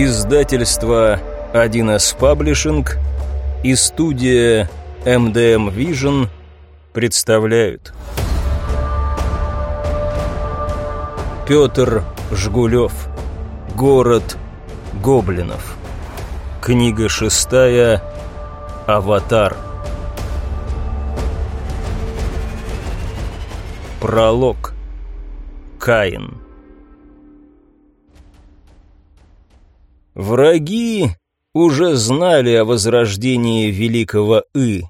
Издательство 1С Паблишинг и студия MDM Vision представляют. Петр Жгулев Город гоблинов. Книга шестая. Аватар Пролог. Каин Враги уже знали о возрождении великого И.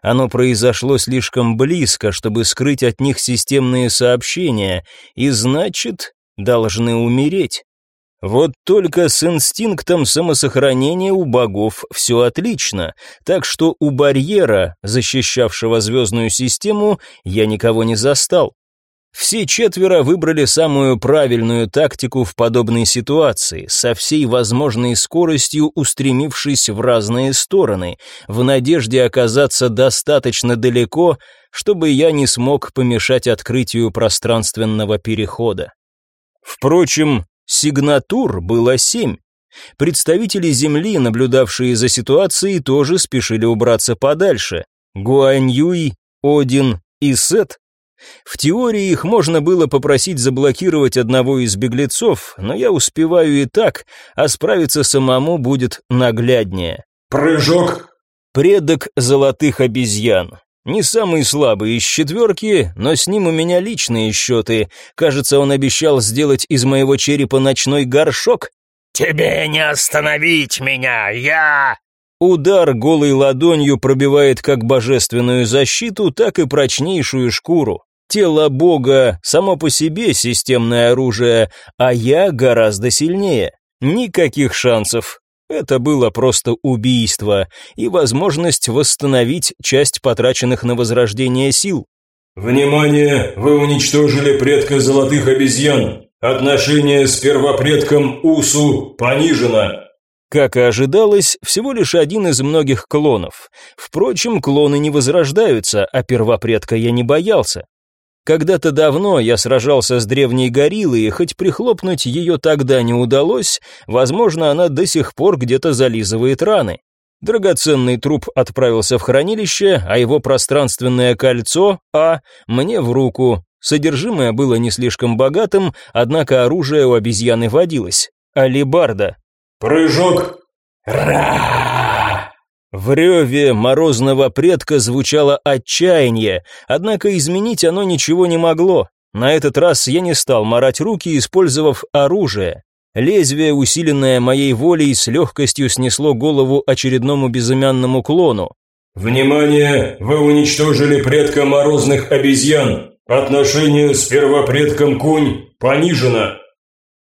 Оно произошло слишком близко, чтобы скрыть от них системные сообщения, и значит, должны умереть. Вот только с инстинктом самосохранения у богов все отлично, так что у барьера, защищавшего звездную систему, я никого не застал. Все четверо выбрали самую правильную тактику в подобной ситуации, со всей возможной скоростью устремившись в разные стороны, в надежде оказаться достаточно далеко, чтобы я не смог помешать открытию пространственного перехода. Впрочем, сигнатур было семь. Представители Земли, наблюдавшие за ситуацией, тоже спешили убраться подальше. Гуаньюй, Один и Сет в теории их можно было попросить заблокировать одного из беглецов, но я успеваю и так, а справиться самому будет нагляднее. Прыжок. Предок золотых обезьян. Не самый слабый из четверки, но с ним у меня личные счеты. Кажется, он обещал сделать из моего черепа ночной горшок. «Тебе не остановить меня, я...» Удар голой ладонью пробивает как божественную защиту, так и прочнейшую шкуру. Тело бога само по себе системное оружие, а я гораздо сильнее. Никаких шансов. Это было просто убийство и возможность восстановить часть потраченных на возрождение сил. «Внимание! Вы уничтожили предка золотых обезьян. Отношение с первопредком Усу понижено». Как и ожидалось, всего лишь один из многих клонов. Впрочем, клоны не возрождаются, а первопредка я не боялся. Когда-то давно я сражался с древней гориллой, и хоть прихлопнуть ее тогда не удалось, возможно, она до сих пор где-то зализывает раны. Драгоценный труп отправился в хранилище, а его пространственное кольцо, А, мне в руку. Содержимое было не слишком богатым, однако оружие у обезьяны водилось. Алибарда, Прыжок! Ра! В реве морозного предка звучало отчаяние, однако изменить оно ничего не могло. На этот раз я не стал марать руки, использовав оружие. Лезвие, усиленное моей волей, с легкостью снесло голову очередному безымянному клону. «Внимание! Вы уничтожили предка морозных обезьян! Отношение с первопредком Кунь понижено!»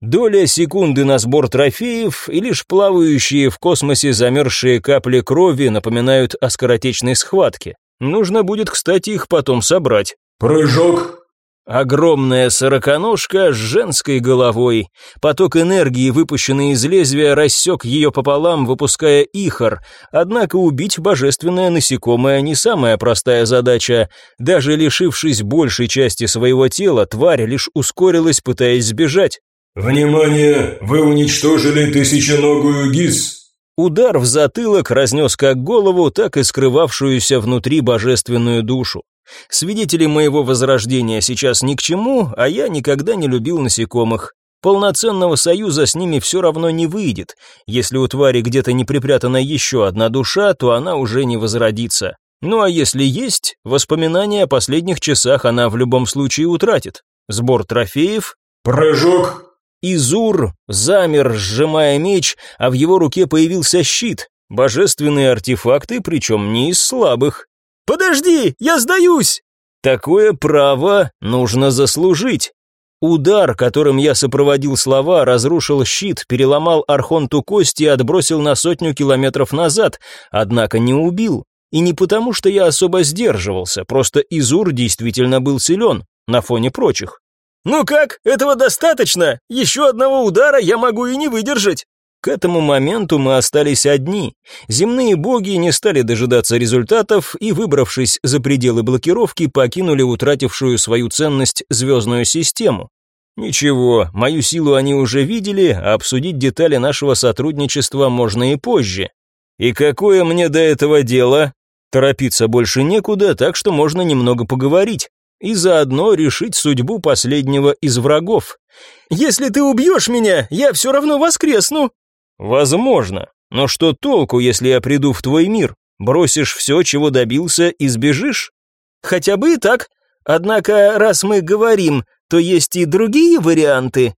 Доля секунды на сбор трофеев, и лишь плавающие в космосе замерзшие капли крови напоминают о скоротечной схватке. Нужно будет, кстати, их потом собрать. Прыжок. Огромная сороконожка с женской головой. Поток энергии, выпущенный из лезвия, рассек ее пополам, выпуская ихор. Однако убить божественное насекомое не самая простая задача. Даже лишившись большей части своего тела, тварь лишь ускорилась, пытаясь сбежать. «Внимание! Вы уничтожили тысяченогую ГИС!» Удар в затылок разнес как голову, так и скрывавшуюся внутри божественную душу. Свидетели моего возрождения сейчас ни к чему, а я никогда не любил насекомых. Полноценного союза с ними все равно не выйдет. Если у твари где-то не припрятана еще одна душа, то она уже не возродится. Ну а если есть, воспоминания о последних часах она в любом случае утратит. Сбор трофеев. Прыжок Изур замер, сжимая меч, а в его руке появился щит. Божественные артефакты, причем не из слабых. «Подожди, я сдаюсь!» Такое право нужно заслужить. Удар, которым я сопроводил слова, разрушил щит, переломал Архонту кости и отбросил на сотню километров назад, однако не убил. И не потому, что я особо сдерживался, просто Изур действительно был силен, на фоне прочих. «Ну как, этого достаточно? Еще одного удара я могу и не выдержать!» К этому моменту мы остались одни. Земные боги не стали дожидаться результатов и, выбравшись за пределы блокировки, покинули утратившую свою ценность звездную систему. Ничего, мою силу они уже видели, а обсудить детали нашего сотрудничества можно и позже. И какое мне до этого дело? Торопиться больше некуда, так что можно немного поговорить. И заодно решить судьбу последнего из врагов. «Если ты убьешь меня, я все равно воскресну!» «Возможно. Но что толку, если я приду в твой мир? Бросишь все, чего добился, и сбежишь?» «Хотя бы и так. Однако, раз мы говорим, то есть и другие варианты».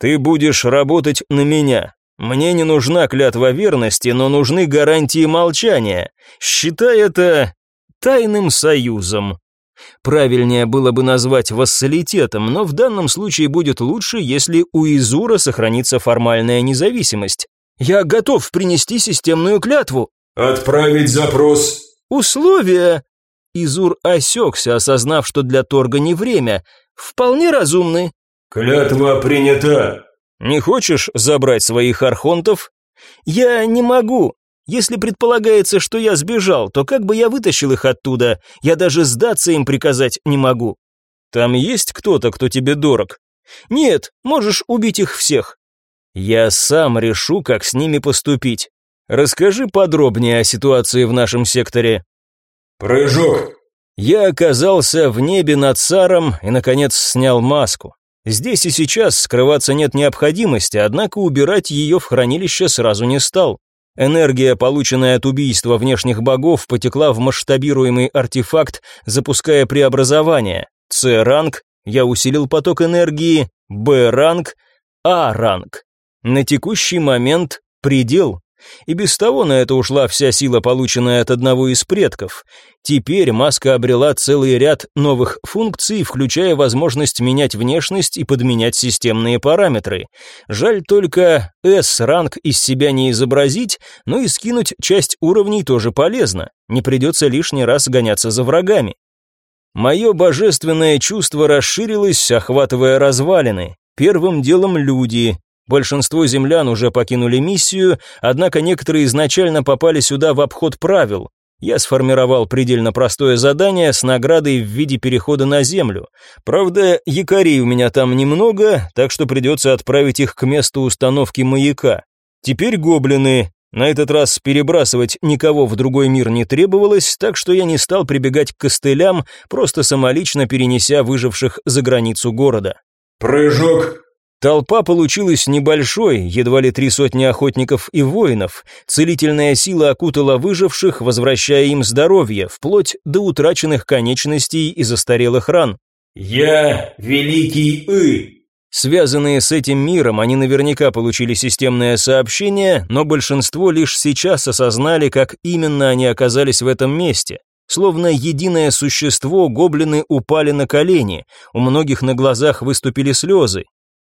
«Ты будешь работать на меня. Мне не нужна клятва верности, но нужны гарантии молчания. Считай это тайным союзом». Правильнее было бы назвать вассалитетом, но в данном случае будет лучше, если у Изура сохранится формальная независимость. Я готов принести системную клятву. Отправить запрос. Условия. Изур осекся, осознав, что для торга не время. Вполне разумны. Клятва принята. Не хочешь забрать своих архонтов? Я не могу. Если предполагается, что я сбежал, то как бы я вытащил их оттуда? Я даже сдаться им приказать не могу. Там есть кто-то, кто тебе дорог? Нет, можешь убить их всех. Я сам решу, как с ними поступить. Расскажи подробнее о ситуации в нашем секторе. Прыжок. Я оказался в небе над Саром и, наконец, снял маску. Здесь и сейчас скрываться нет необходимости, однако убирать ее в хранилище сразу не стал. Энергия, полученная от убийства внешних богов, потекла в масштабируемый артефакт, запуская преобразование. С-ранг, я усилил поток энергии, Б-ранг, А-ранг. На текущий момент предел. И без того на это ушла вся сила, полученная от одного из предков. Теперь маска обрела целый ряд новых функций, включая возможность менять внешность и подменять системные параметры. Жаль только S-ранг из себя не изобразить, но и скинуть часть уровней тоже полезно. Не придется лишний раз гоняться за врагами. Мое божественное чувство расширилось, охватывая развалины. Первым делом люди, Большинство землян уже покинули миссию, однако некоторые изначально попали сюда в обход правил. Я сформировал предельно простое задание с наградой в виде перехода на землю. Правда, якорей у меня там немного, так что придется отправить их к месту установки маяка. Теперь гоблины. На этот раз перебрасывать никого в другой мир не требовалось, так что я не стал прибегать к костылям, просто самолично перенеся выживших за границу города. Прыжок. Толпа получилась небольшой, едва ли три сотни охотников и воинов. Целительная сила окутала выживших, возвращая им здоровье, вплоть до утраченных конечностей и застарелых ран. «Я Великий И». Связанные с этим миром, они наверняка получили системное сообщение, но большинство лишь сейчас осознали, как именно они оказались в этом месте. Словно единое существо, гоблины упали на колени, у многих на глазах выступили слезы,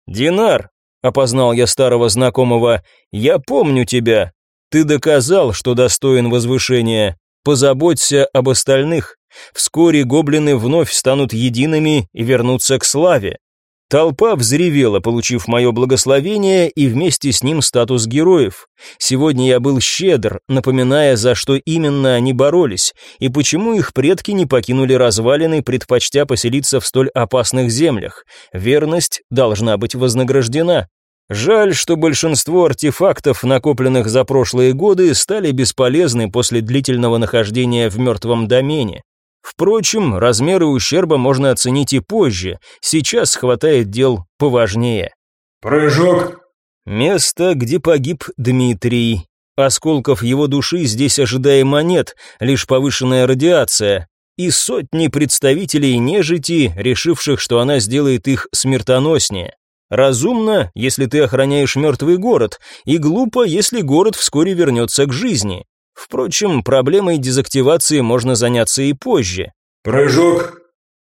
«Динар», — опознал я старого знакомого, — «я помню тебя. Ты доказал, что достоин возвышения. Позаботься об остальных. Вскоре гоблины вновь станут едиными и вернутся к славе. Толпа взревела, получив мое благословение и вместе с ним статус героев. Сегодня я был щедр, напоминая, за что именно они боролись, и почему их предки не покинули развалины, предпочтя поселиться в столь опасных землях. Верность должна быть вознаграждена. Жаль, что большинство артефактов, накопленных за прошлые годы, стали бесполезны после длительного нахождения в мертвом домене. Впрочем, размеры ущерба можно оценить и позже, сейчас хватает дел поважнее. «Прыжок!» Место, где погиб Дмитрий. Осколков его души здесь ожидаемо нет, лишь повышенная радиация. И сотни представителей нежити, решивших, что она сделает их смертоноснее. Разумно, если ты охраняешь мертвый город, и глупо, если город вскоре вернется к жизни. Впрочем, проблемой дезактивации можно заняться и позже. Прыжок.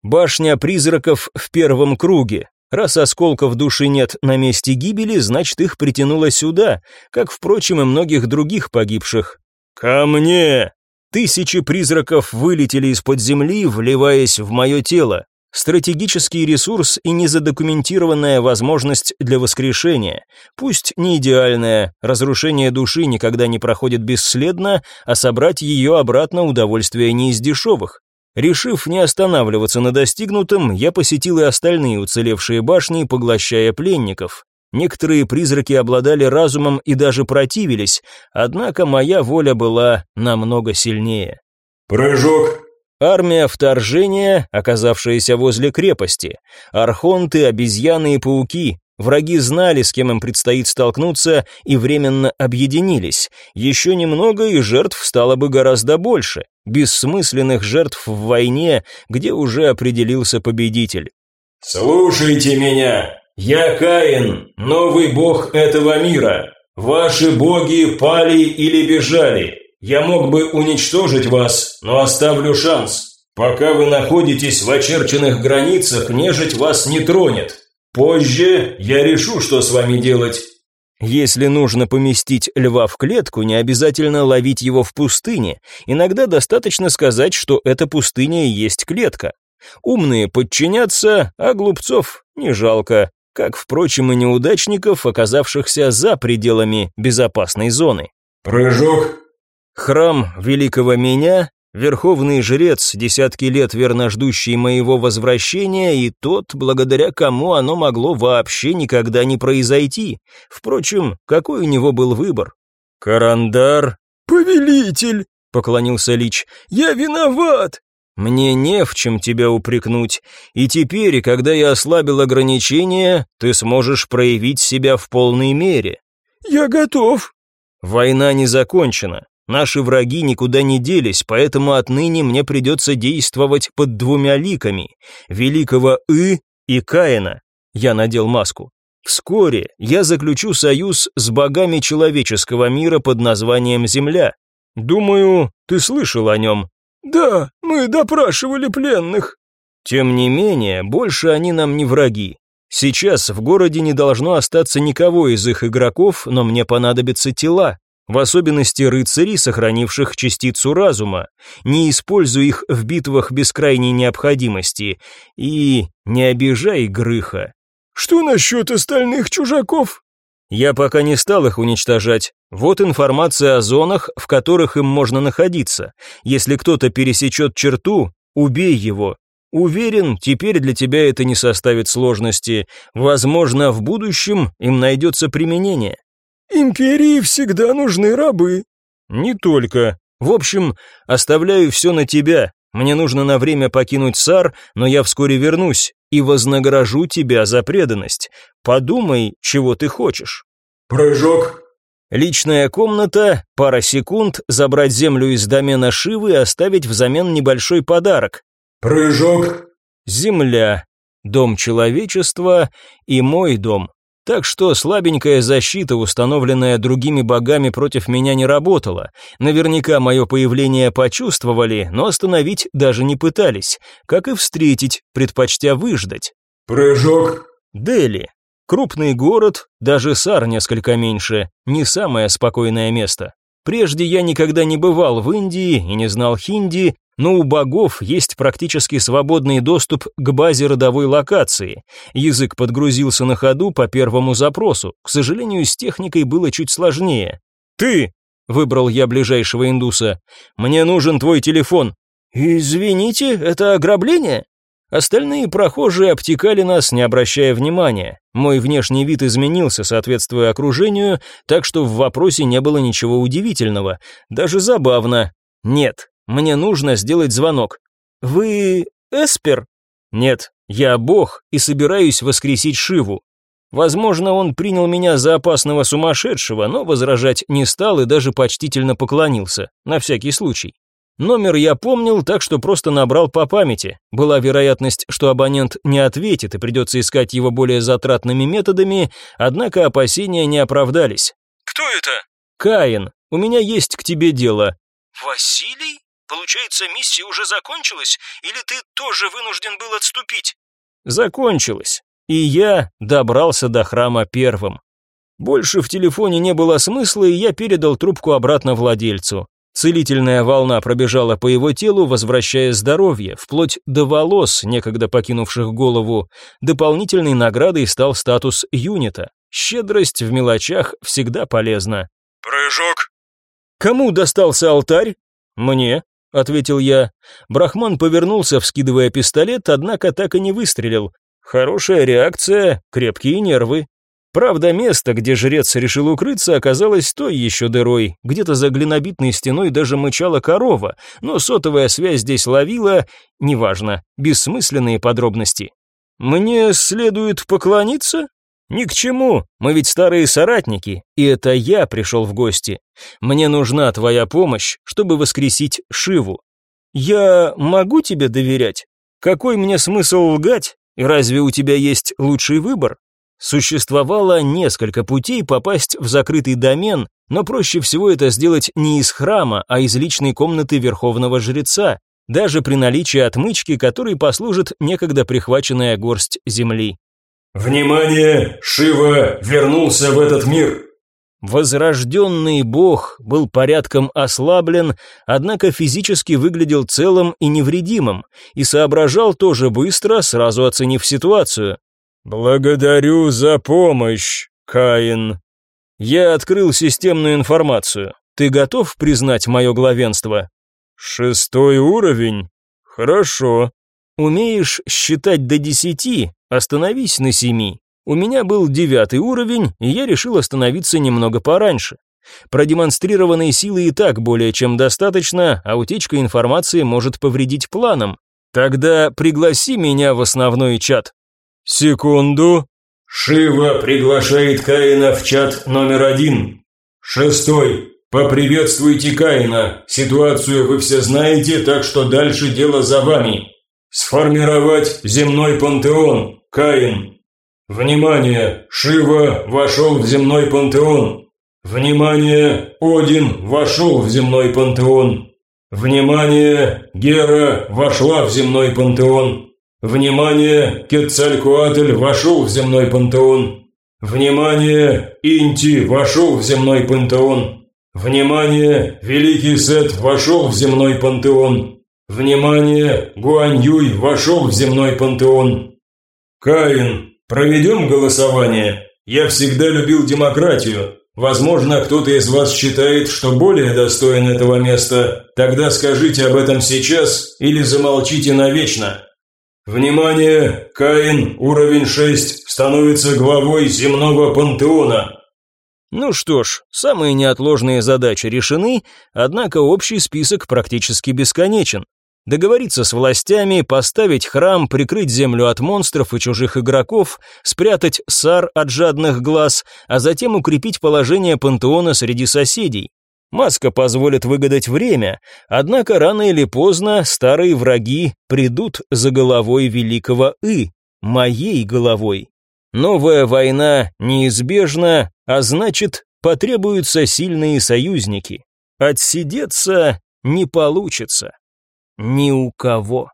Башня призраков в первом круге. Раз осколков души нет на месте гибели, значит их притянуло сюда, как, впрочем, и многих других погибших. «Ко мне!» Тысячи призраков вылетели из-под земли, вливаясь в мое тело. Стратегический ресурс и незадокументированная возможность для воскрешения. Пусть не идеальная, разрушение души никогда не проходит бесследно, а собрать ее обратно удовольствие не из дешевых. Решив не останавливаться на достигнутом, я посетил и остальные уцелевшие башни, поглощая пленников. Некоторые призраки обладали разумом и даже противились, однако моя воля была намного сильнее. Прыжок. Армия вторжения, оказавшаяся возле крепости. Архонты, обезьяны и пауки. Враги знали, с кем им предстоит столкнуться, и временно объединились. Еще немного, и жертв стало бы гораздо больше. Бессмысленных жертв в войне, где уже определился победитель. «Слушайте меня! Я Каин, новый бог этого мира. Ваши боги пали или бежали. Я мог бы уничтожить вас, но оставлю шанс. Пока вы находитесь в очерченных границах, нежить вас не тронет. Позже я решу, что с вами делать. Если нужно поместить льва в клетку, не обязательно ловить его в пустыне. Иногда достаточно сказать, что эта пустыня и есть клетка. Умные подчинятся, а глупцов не жалко, как, впрочем, и неудачников, оказавшихся за пределами безопасной зоны. Прыжок. Храм великого меня, верховный жрец, десятки лет верно ждущий моего возвращения, и тот, благодаря кому оно могло вообще никогда не произойти. Впрочем, какой у него был выбор? Карандар. «Повелитель!» — поклонился Лич. «Я виноват!» «Мне не в чем тебя упрекнуть, и теперь, когда я ослабил ограничения, ты сможешь проявить себя в полной мере». «Я готов». «Война не закончена. Наши враги никуда не делись, поэтому отныне мне придется действовать под двумя ликами – великого И и Каина. Я надел маску. Вскоре я заключу союз с богами человеческого мира под названием Земля. Думаю, ты слышал о нем. Да, мы допрашивали пленных. Тем не менее, больше они нам не враги. Сейчас в городе не должно остаться никого из их игроков, но мне понадобятся тела в особенности рыцарей, сохранивших частицу разума. Не используй их в битвах без крайней необходимости. И не обижай Грыха. Что насчет остальных чужаков? Я пока не стал их уничтожать. Вот информация о зонах, в которых им можно находиться. Если кто-то пересечет черту, убей его. Уверен, теперь для тебя это не составит сложности. Возможно, в будущем им найдется применение. Империи всегда нужны рабы. Не только. В общем, оставляю все на тебя. Мне нужно на время покинуть Сар, но я вскоре вернусь и вознагражу тебя за преданность. Подумай, чего ты хочешь. Прыжок. Личная комната, пара секунд, забрать землю из домена Шивы и оставить взамен небольшой подарок. Прыжок. Земля, дом человечества и мой дом. Так что слабенькая защита, установленная другими богами против меня не работала. Наверняка мое появление почувствовали, но остановить даже не пытались. Как и встретить, предпочтя выждать. Прыжок. Дели. Крупный город, даже Сар несколько меньше, не самое спокойное место. Прежде я никогда не бывал в Индии и не знал хинди, но у богов есть практически свободный доступ к базе родовой локации. Язык подгрузился на ходу по первому запросу. К сожалению, с техникой было чуть сложнее. «Ты!» — выбрал я ближайшего индуса. «Мне нужен твой телефон». «Извините, это ограбление?» Остальные прохожие обтекали нас, не обращая внимания. Мой внешний вид изменился, соответствуя окружению, так что в вопросе не было ничего удивительного. Даже забавно. Нет, мне нужно сделать звонок. Вы Эспер? Нет, я бог и собираюсь воскресить Шиву. Возможно, он принял меня за опасного сумасшедшего, но возражать не стал и даже почтительно поклонился, на всякий случай. Номер я помнил, так что просто набрал по памяти. Была вероятность, что абонент не ответит и придется искать его более затратными методами, однако опасения не оправдались. «Кто это?» «Каин, у меня есть к тебе дело». «Василий?» Получается, миссия уже закончилась, или ты тоже вынужден был отступить? Закончилась. И я добрался до храма первым. Больше в телефоне не было смысла, и я передал трубку обратно владельцу. Целительная волна пробежала по его телу, возвращая здоровье, вплоть до волос, некогда покинувших голову. Дополнительной наградой стал статус юнита. Щедрость в мелочах всегда полезна. Прыжок. Кому достался алтарь? Мне. Ответил я. Брахман повернулся, вскидывая пистолет, однако так и не выстрелил. Хорошая реакция, крепкие нервы. Правда, место, где жрец решил укрыться, оказалось той еще дырой. Где-то за глинобитной стеной даже мычала корова, но сотовая связь здесь ловила, неважно, бессмысленные подробности. «Мне следует поклониться?» «Ни к чему, мы ведь старые соратники, и это я пришел в гости. Мне нужна твоя помощь, чтобы воскресить Шиву. Я могу тебе доверять? Какой мне смысл лгать? И разве у тебя есть лучший выбор?» Существовало несколько путей попасть в закрытый домен, но проще всего это сделать не из храма, а из личной комнаты верховного жреца, даже при наличии отмычки, которой послужит некогда прихваченная горсть земли. «Внимание! Шива вернулся в этот мир!» Возрожденный бог был порядком ослаблен, однако физически выглядел целым и невредимым, и соображал тоже быстро, сразу оценив ситуацию. «Благодарю за помощь, Каин. Я открыл системную информацию. Ты готов признать мое главенство?» «Шестой уровень? Хорошо. Умеешь считать до десяти? Остановись на семи. У меня был девятый уровень, и я решил остановиться немного пораньше. Продемонстрированной силы и так более чем достаточно, а утечка информации может повредить планам. Тогда пригласи меня в основной чат. «Секунду». «Шива приглашает Каина в чат номер один. Шестой. Поприветствуйте Каина. Ситуацию вы все знаете, так что дальше дело за вами. Сформировать земной пантеон. Каин. Внимание! Шива вошел в земной пантеон. Внимание! Один вошел в земной пантеон. Внимание! Гера вошла в земной пантеон. Внимание! Кетцалькуатль вошел в земной пантеон. Внимание! Инти вошел в земной пантеон. Внимание! Великий Сет вошел в земной пантеон. Внимание! Гуань Юй вошел в земной пантеон. Каин, проведем голосование. Я всегда любил демократию. Возможно, кто-то из вас считает, что более достоин этого места. Тогда скажите об этом сейчас или замолчите навечно. Внимание! Каин, уровень 6, становится главой земного пантеона. Ну что ж, самые неотложные задачи решены, однако общий список практически бесконечен. Договориться с властями, поставить храм, прикрыть землю от монстров и чужих игроков, спрятать сар от жадных глаз, а затем укрепить положение пантеона среди соседей. Маска позволит выгадать время, однако рано или поздно старые враги придут за головой великого И, моей головой. Новая война неизбежна, а значит, потребуются сильные союзники. Отсидеться не получится. Ни у кого.